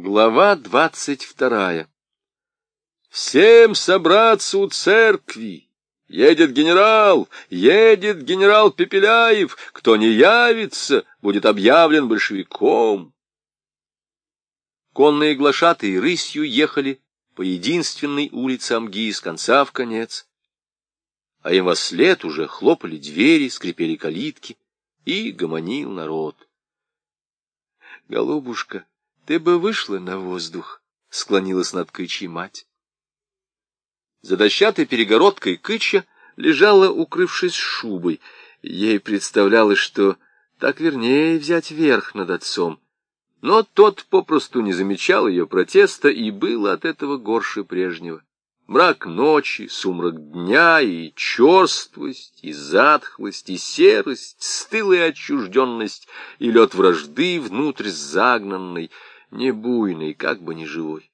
Глава двадцать вторая. Всем собраться у церкви! Едет генерал, едет генерал Пепеляев. Кто не явится, будет объявлен большевиком. Конные глашатые рысью ехали по единственной улице Амги с конца в конец. А им во след уже хлопали двери, скрипели калитки, и гомонил народ. Голубушка, ты бы вышла на воздух, — склонилась над Кычей мать. За дощатой перегородкой Кыча лежала, укрывшись шубой. Ей представлялось, что так вернее взять верх над отцом. Но тот попросту не замечал ее протеста, и было от этого горше прежнего. Мрак ночи, сумрак дня, и черствость, и затхлость, и серость, стылая отчужденность, и лед вражды внутрь загнанный, не буйный, как бы не живой.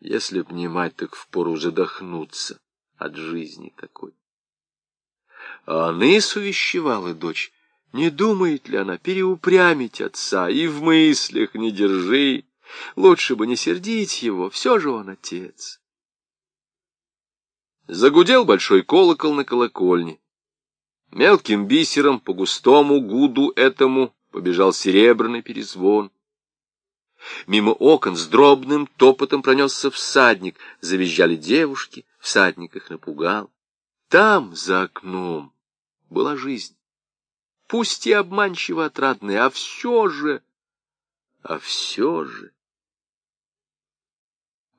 Если б не мать, так впору задохнуться от жизни такой. А Аныс увещевала дочь, не думает ли она переупрямить отца, и в мыслях не держи, лучше бы не сердить его, все же он отец. Загудел большой колокол на колокольне. Мелким бисером по густому гуду этому побежал серебряный перезвон. Мимо окон с дробным топотом пронесся всадник, завизжали девушки, всадник их напугал. Там, за окном, была жизнь. Пусть и обманчиво отрадная, а все же, а все же...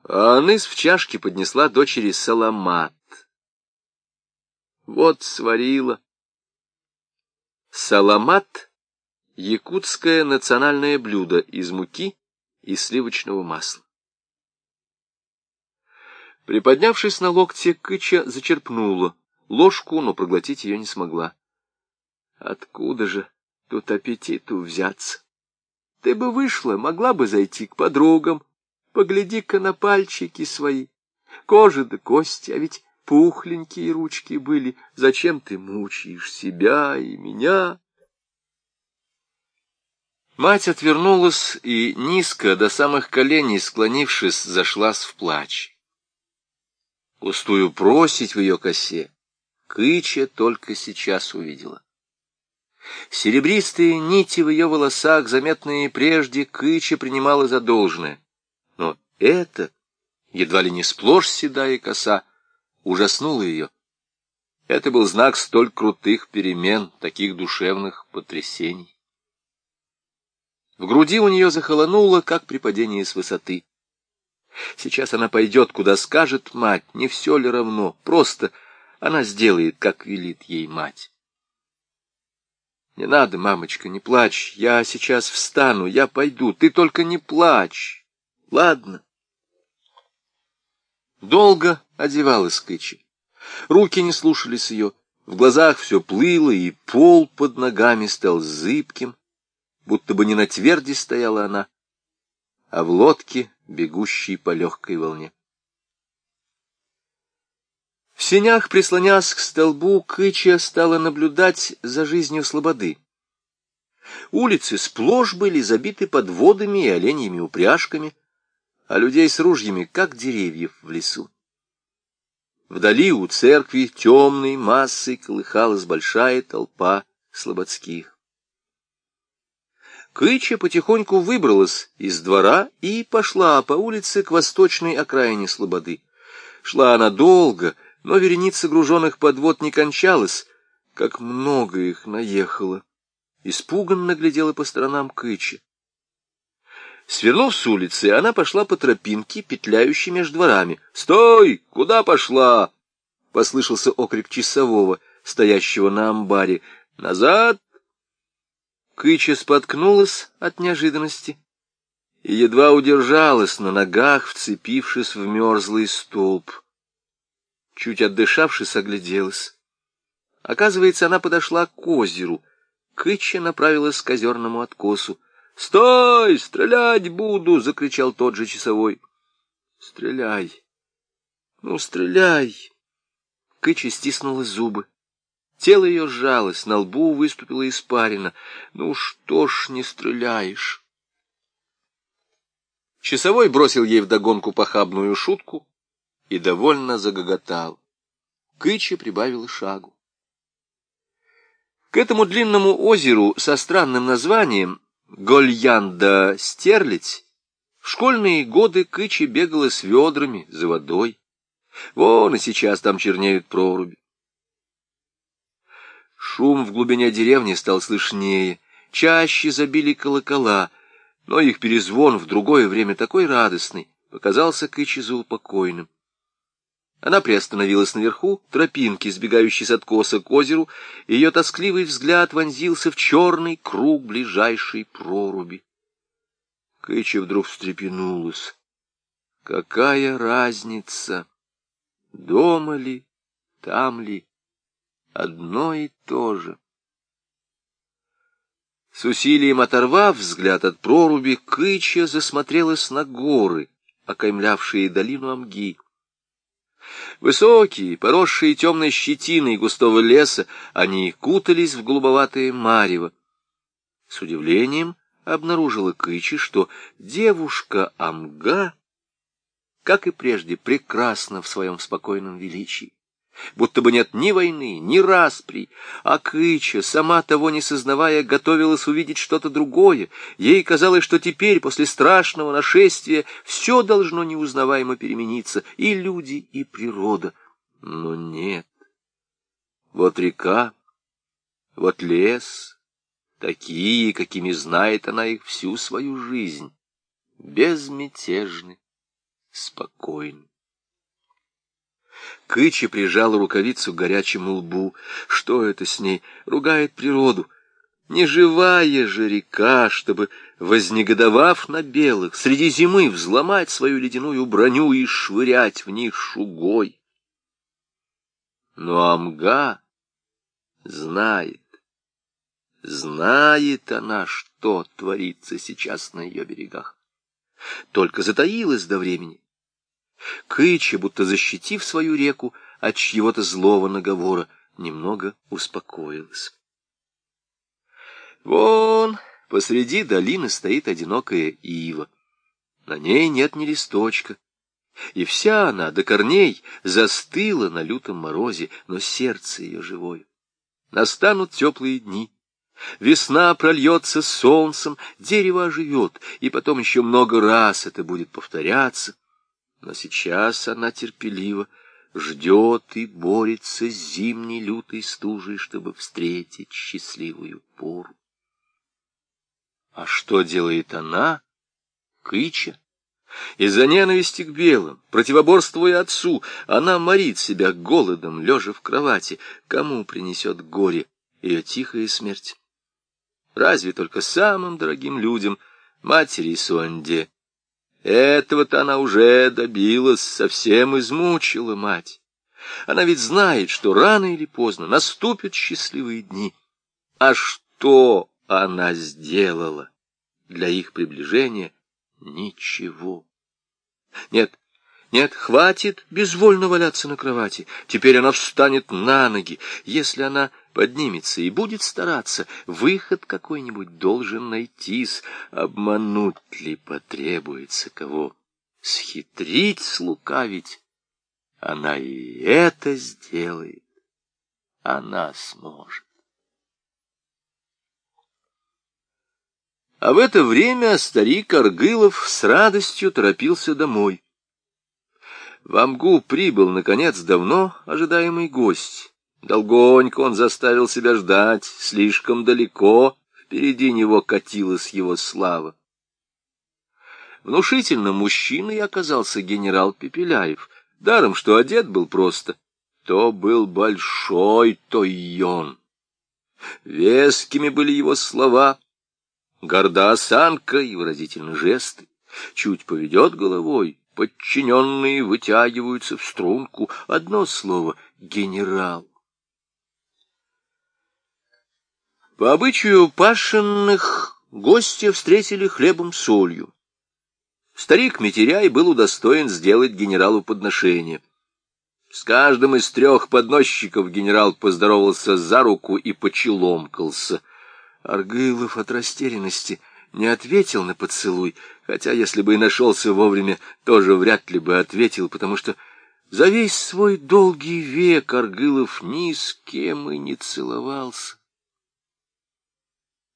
А Аныс в чашке поднесла дочери саламат. Вот сварила. Саламат — якутское национальное блюдо из муки и сливочного масла. Приподнявшись на локте, Кыча зачерпнула ложку, но проглотить ее не смогла. Откуда же тут аппетиту взяться? Ты бы вышла, могла бы зайти к подругам, Погляди-ка на пальчики свои, кожа да кости, а ведь пухленькие ручки были. Зачем ты мучаешь себя и меня? Мать отвернулась и, низко, до самых коленей склонившись, зашлась в плач. Пустую просить в ее косе Кыча только сейчас увидела. Серебристые нити в ее волосах, заметные прежде, Кыча принимала за должное. Но это, едва ли не сплошь седая коса, ужаснуло ее. Это был знак столь крутых перемен, таких душевных потрясений. В груди у нее захолонуло, как при падении с высоты. Сейчас она пойдет, куда скажет мать, не все ли равно, просто она сделает, как велит ей мать. Не надо, мамочка, не плачь, я сейчас встану, я пойду, ты только не плачь. Ладно. Долго одевалась Кычи. Руки не слушались ее, в глазах все плыло, и пол под ногами стал зыбким, будто бы не на тверди стояла она, а в лодке, бегущей по легкой волне. В сенях, прислонясь к столбу, Кыча стала наблюдать за жизнью слободы. Улицы сплошь были забиты подводами и оленьими упряжками, а людей с ружьями, как деревьев в лесу. Вдали у церкви темной массой колыхалась большая толпа слободских. Кыча потихоньку выбралась из двора и пошла по улице к восточной окраине слободы. Шла она долго, но вереница груженных подвод не кончалась, как много их наехало. Испуганно глядела по сторонам Кыча. Свернув с улицы, она пошла по тропинке, петляющей между дворами. «Стой! Куда пошла?» — послышался окрик часового, стоящего на амбаре. «Назад!» Кыча споткнулась от неожиданности и едва удержалась на ногах, вцепившись в мерзлый столб. Чуть отдышавшись, огляделась. Оказывается, она подошла к озеру. Кыча направилась к озерному откосу. «Стой! Стрелять буду!» — закричал тот же часовой. «Стреляй! Ну, стреляй!» Кыча стиснула зубы. Тело ее сжалось, на лбу выступила испарина. «Ну что ж не стреляешь?» Часовой бросил ей вдогонку похабную шутку и довольно загоготал. Кыча прибавила шагу. К этому длинному озеру со странным названием Гольянда Стерлить в школьные годы Кыча бегала с ведрами за водой. Вон и сейчас там чернеют проруби. Шум в глубине деревни стал слышнее, чаще забили колокола, но их перезвон в другое время такой радостный показался Кычи заупокойным. Она приостановилась наверху, тропинки, сбегающей с откоса к озеру, и ее тоскливый взгляд вонзился в черный круг ближайшей проруби. Кыча вдруг встрепенулась. Какая разница, дома ли, там ли, одно и то же. С усилием оторвав взгляд от проруби, Кыча засмотрелась на горы, окаймлявшие долину Амги. Высокие, поросшие темной щетиной густого леса, они кутались в голубоватое марево. С удивлением обнаружила Кычи, что девушка Амга, как и прежде, прекрасна в своем спокойном величии будто бы нет ни войны, ни распри, а Кыча, сама того не сознавая, готовилась увидеть что-то другое. Ей казалось, что теперь, после страшного нашествия, все должно неузнаваемо перемениться, и люди, и природа. Но нет. Вот река, вот лес, такие, какими знает она их всю свою жизнь, безмятежны, спокойны. Кычи прижала рукавицу к горячему лбу. Что это с ней? Ругает природу. Неживая же река, чтобы, вознегодовав на белых, среди зимы взломать свою ледяную броню и швырять в них шугой. Но Амга знает, знает она, что творится сейчас на ее берегах. Только затаилась до времени, Кыча, будто защитив свою реку от чьего-то злого наговора, немного успокоилась. Вон посреди долины стоит одинокая ива. На ней нет ни листочка, и вся она до корней застыла на лютом морозе, но сердце ее живое. Настанут теплые дни, весна прольется солнцем, дерево оживет, и потом еще много раз это будет повторяться. Но сейчас она терпеливо ждет и борется с зимней лютой стужей, чтобы встретить счастливую пору. А что делает она, Кыча? Из-за ненависти к белым, противоборствуя отцу, она морит себя голодом, лежа в кровати. Кому принесет горе ее тихая смерть? Разве только самым дорогим людям, матери Суанде, этого-то она уже добилась, совсем измучила мать. Она ведь знает, что рано или поздно наступят счастливые дни. А что она сделала для их приближения? Ничего. Нет, нет, хватит безвольно валяться на кровати. Теперь она встанет на ноги. Если она поднимется и будет стараться, выход какой-нибудь должен найтись. Обмануть ли потребуется кого? Схитрить, слукавить? Она и это сделает. Она сможет. А в это время старик Аргылов с радостью торопился домой. В Амгу прибыл, наконец, давно ожидаемый гость. Долгонько он заставил себя ждать, слишком далеко впереди него катилась его слава. Внушительным мужчиной оказался генерал Пепеляев, даром, что одет был просто. То был большой Тойон. Вескими были его слова, горда осанка и выразительные жесты. Чуть поведет головой, Подчиненные вытягиваются в струнку. Одно слово — генерал. По обычаю пашенных гостя встретили хлебом-солью. Старик Метеряй был удостоен сделать генералу подношение. С каждым из трех подносчиков генерал поздоровался за руку и почеломкался. Аргылов от растерянности не ответил на поцелуй, хотя если бы и нашелся вовремя, тоже вряд ли бы ответил, потому что за весь свой долгий век Аргылов ни с кем и не целовался.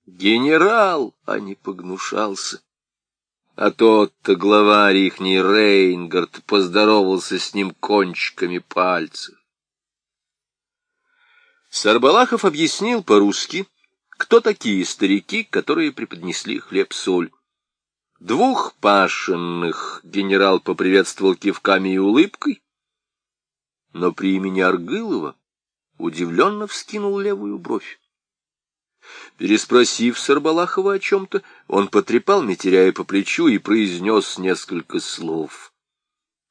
Генерал, а не погнушался. А тот-то главарь ихний Рейнгард поздоровался с ним кончиками пальцев. Сарбалахов объяснил по-русски, кто такие старики, которые преподнесли хлеб-соль. Двух пашенных генерал поприветствовал кивками и улыбкой, но при имени Аргылова удивленно вскинул левую бровь. Переспросив Сарбалахова о чем-то, он потрепал Митеряя по плечу и произнес несколько слов.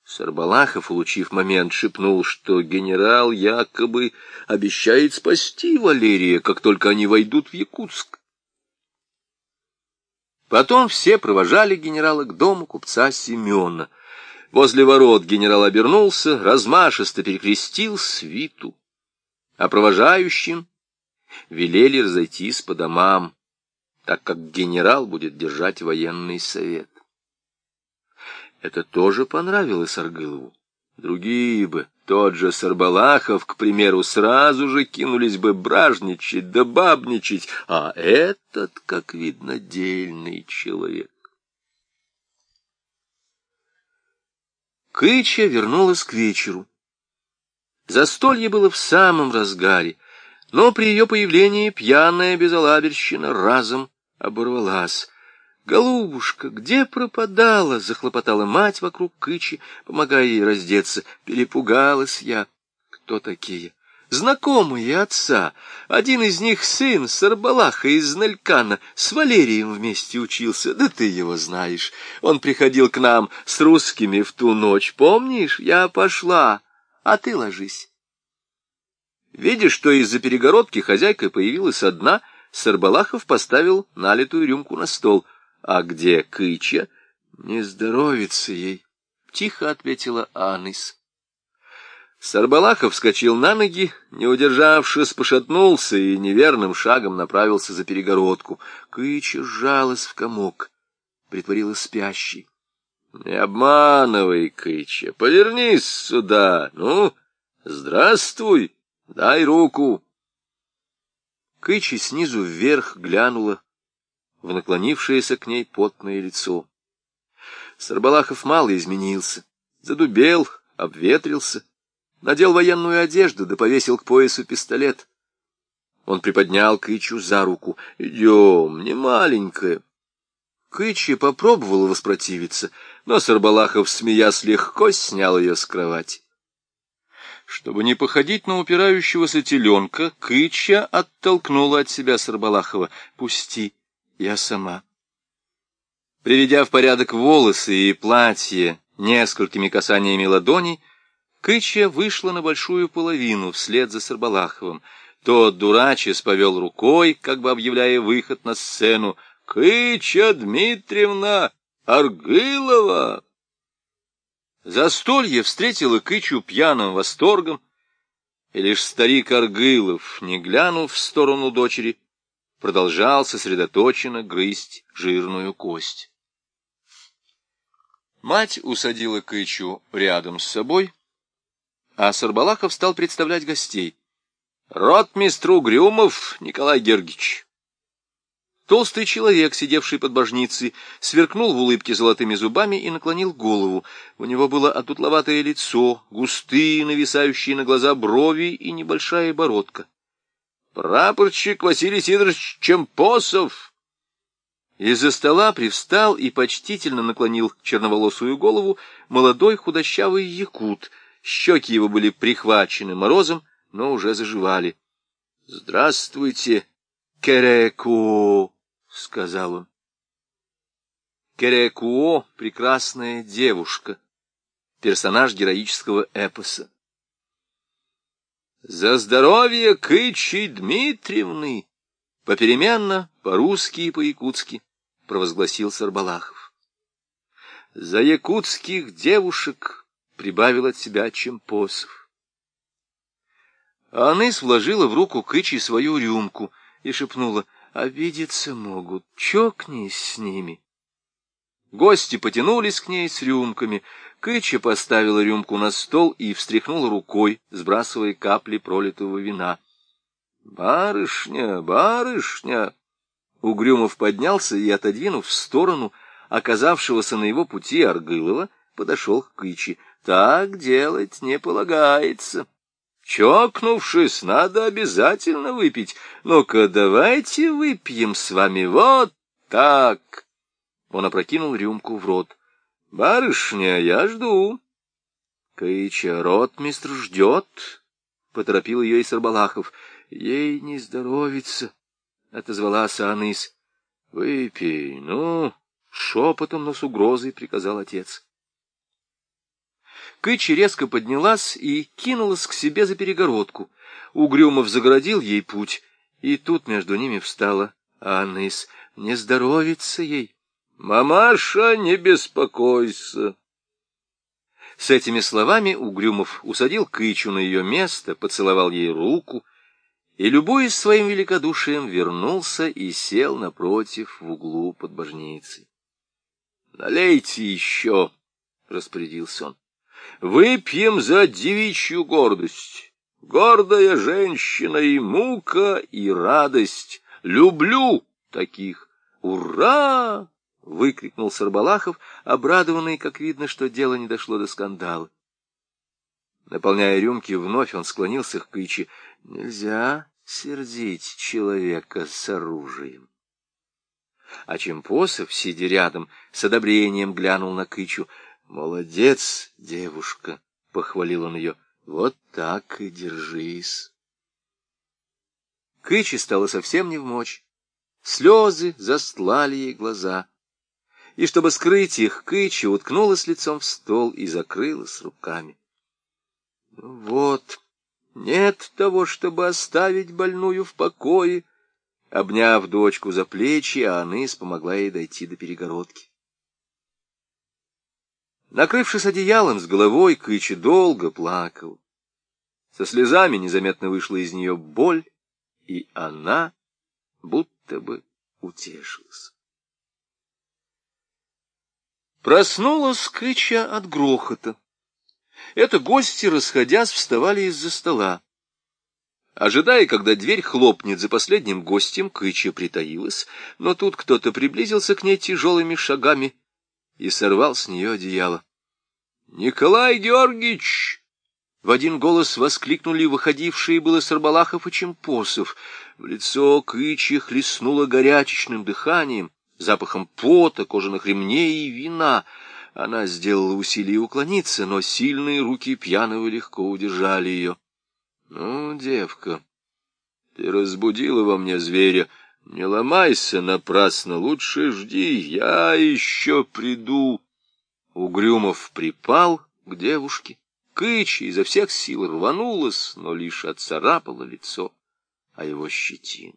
Сарбалахов, улучив момент, шепнул, что генерал якобы обещает спасти Валерия, как только они войдут в Якутск. Потом все провожали генерала к дому купца Семена. Возле ворот генерал обернулся, размашисто перекрестил свиту, а провожающим велели разойтись по домам, так как генерал будет держать военный совет. Это тоже понравилось Аргылову. Другие бы, тот же Сарбалахов, к примеру, сразу же кинулись бы бражничать да бабничать, а этот, как видно, дельный человек. Кыча вернулась к вечеру. Застолье было в самом разгаре, но при ее появлении пьяная безалаберщина разом оборвалась. «Голубушка, где пропадала?» — захлопотала мать вокруг Кычи, помогая ей раздеться. Перепугалась я. «Кто такие?» «Знакомые отца. Один из них сын Сарбалаха из Налькана. С Валерием вместе учился. Да ты его знаешь. Он приходил к нам с русскими в ту ночь. Помнишь? Я пошла. А ты ложись». Видя, что из-за перегородки хозяйка появилась одна, Сарбалахов поставил налитую рюмку на стол — а где Кыча? Не здоровится ей, — тихо ответила Анис. Сарбалахов вскочил на ноги, не удержавшись, пошатнулся и неверным шагом направился за перегородку. Кыча сжалась в комок, притворилась спящей. — Не обманывай, Кыча, повернись сюда. Ну, здравствуй, дай руку. Кыча снизу вверх глянула в наклонившееся к ней потное лицо. Сарбалахов мало изменился, задубел, обветрился, надел военную одежду да повесил к поясу пистолет. Он приподнял Кычу за руку. «Идем, не маленькая». Кычи попробовала воспротивиться, но Сарбалахов, смеясь, легко снял ее с кровати. Чтобы не походить на упирающегося теленка, Кыча оттолкнула от себя Сарбалахова. «Пусти, я сама. Приведя в порядок волосы и платье несколькими касаниями ладоней, Кыча вышла на большую половину вслед за Сарбалаховым. Тот, дурачись, повел рукой, как бы объявляя выход на сцену. «Кыча Дмитриевна Аргылова!» Застолье встретило Кычу пьяным восторгом, и лишь старик Аргылов, не глянув в сторону дочери, продолжал сосредоточенно грызть жирную кость. Мать усадила Кычу рядом с собой, а Сарбалахов стал представлять гостей. «Ротмистр Угрюмов Николай Гергич». Толстый человек, сидевший под божницей, сверкнул в улыбке золотыми зубами и наклонил голову. У него было отутловатое лицо, густые, нависающие на глаза брови и небольшая бородка. Прапорщик Василий Сидорович Чемпосов. Из-за стола привстал и почтительно наклонил черноволосую голову молодой худощавый якут. Щеки его были прихвачены морозом, но уже заживали. — Здравствуйте, Керекуо, — сказал он. Керекуо — прекрасная девушка, персонаж героического эпоса. За здоровье Кычи Дмитриевны! Попеременно, по-русски и по-якутски, провозгласил Сарбалахов. За якутских девушек прибавил от себя Чемпосов. Аныс вложила в руку Кычи свою рюмку и шепнула, «Обидеться могут, чокнись с ними». Гости потянулись к ней с рюмками. Кыча поставила рюмку на стол и встряхнула рукой, сбрасывая капли пролитого вина. «Барышня, барышня!» Угрюмов поднялся и, отодвинув в сторону оказавшегося на его пути Аргылова, подошел к Кыче. «Так делать не полагается. Чокнувшись, надо обязательно выпить. Ну-ка, давайте выпьем с вами вот так!» Он опрокинул рюмку в рот. — Барышня, я жду. — Кыча, ротмистр ждет, — поторопил ее и Сарбалахов. — Ей не здоровится, — отозвалась Аныс. — Выпей, ну, — шепотом, но с угрозой приказал отец. Кыча резко поднялась и кинулась к себе за перегородку. Угрюмов загородил ей путь, и тут между ними встала Аннис. Не здоровится ей. «Мамаша, не беспокойся!» С этими словами Угрюмов усадил Кычу на ее место, поцеловал ей руку и, любуясь своим великодушием, вернулся и сел напротив в углу под божницей. «Налейте еще!» — распорядился он. «Выпьем за девичью гордость. Гордая женщина и мука, и радость. Люблю таких. Ура!» — выкрикнул Сарбалахов, обрадованный, как видно, что дело не дошло до скандала. Наполняя рюмки, вновь он склонился к Кычи. Нельзя сердить человека с оружием. А Чемпосов, сидя рядом, с одобрением глянул на Кычу. «Молодец, девушка!» — похвалил он ее. «Вот так и держись!» Кычи стало совсем не в мочь. Слезы застлали ей глаза и, чтобы скрыть их, Кыча уткнулась лицом в стол и закрылась руками. Ну вот, нет того, чтобы оставить больную в покое. Обняв дочку за плечи, Аныс помогла ей дойти до перегородки. Накрывшись одеялом с головой, Кыча долго плакал. Со слезами незаметно вышла из нее боль, и она будто бы утешилась. Проснулась крича от грохота. Это гости, расходясь, вставали из-за стола. Ожидая, когда дверь хлопнет за последним гостем, Кыча притаилась, но тут кто-то приблизился к ней тяжелыми шагами и сорвал с нее одеяло. — Николай Георгиевич! В один голос воскликнули выходившие было Сарбалахов и Чемпосов. В лицо Кычи хлестнуло горячечным дыханием запахом пота, кожаных ремней и вина. Она сделала усилие уклониться, но сильные руки пьяного легко удержали ее. — Ну, девка, ты разбудила во мне зверя. Не ломайся напрасно, лучше жди, я еще приду. Угрюмов припал к девушке. Кыча изо всех сил рванулась, но лишь отцарапала лицо, а его щетин.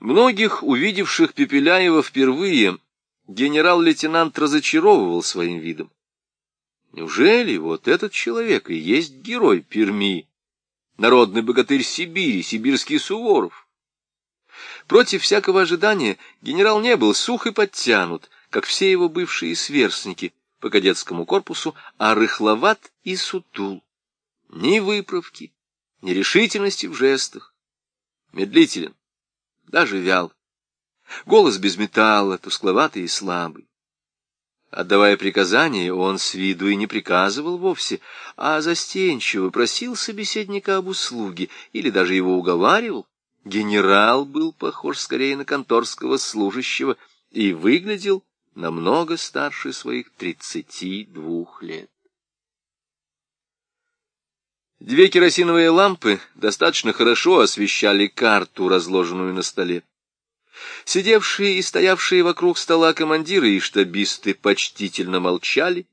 Многих, увидевших Пепеляева впервые, генерал-лейтенант разочаровывал своим видом. Неужели вот этот человек и есть герой Перми, народный богатырь Сибири, сибирский Суворов? Против всякого ожидания генерал не был сух и подтянут, как все его бывшие сверстники по кадетскому корпусу, а рыхловат и сутул. Ни выправки, ни решительности в жестах. Медлителен, даже вял. Голос без металла, тускловатый и слабый. Отдавая приказания, он с виду и не приказывал вовсе, а застенчиво просил собеседника об услуге или даже его уговаривал. Генерал был похож скорее на конторского служащего и выглядел намного старше своих тридцати двух лет. Две керосиновые лампы достаточно хорошо освещали карту, разложенную на столе. Сидевшие и стоявшие вокруг стола командиры и штабисты почтительно молчали,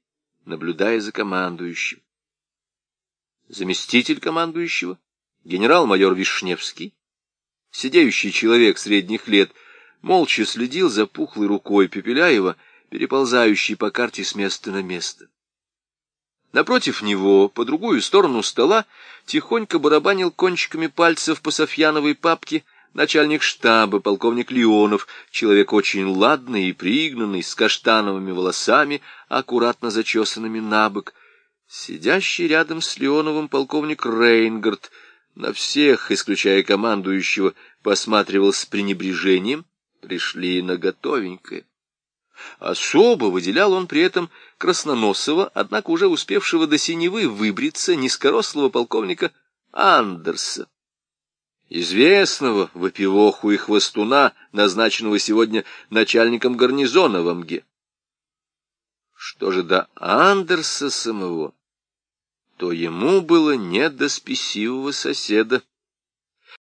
наблюдая за командующим. Заместитель командующего, генерал-майор Вишневский, сидеющий человек средних лет, молча следил за пухлой рукой Пепеляева, переползающей по карте с места на место. Напротив него, по другую сторону стола, тихонько барабанил кончиками пальцев по софьяновой папке начальник штаба, полковник Леонов, человек очень ладный и пригнанный, с каштановыми волосами, аккуратно зачесанными на бок. Сидящий рядом с Леоновым полковник Рейнгард на всех, исключая командующего, посматривал с пренебрежением, пришли на готовенькое. Особо выделял он при этом красноносого, однако уже успевшего до синевы выбриться низкорослого полковника Андерса, известного выпивоху и хвостуна, назначенного сегодня начальником гарнизона в Амге. Что же до Андерса самого, то ему было не до спесивого соседа,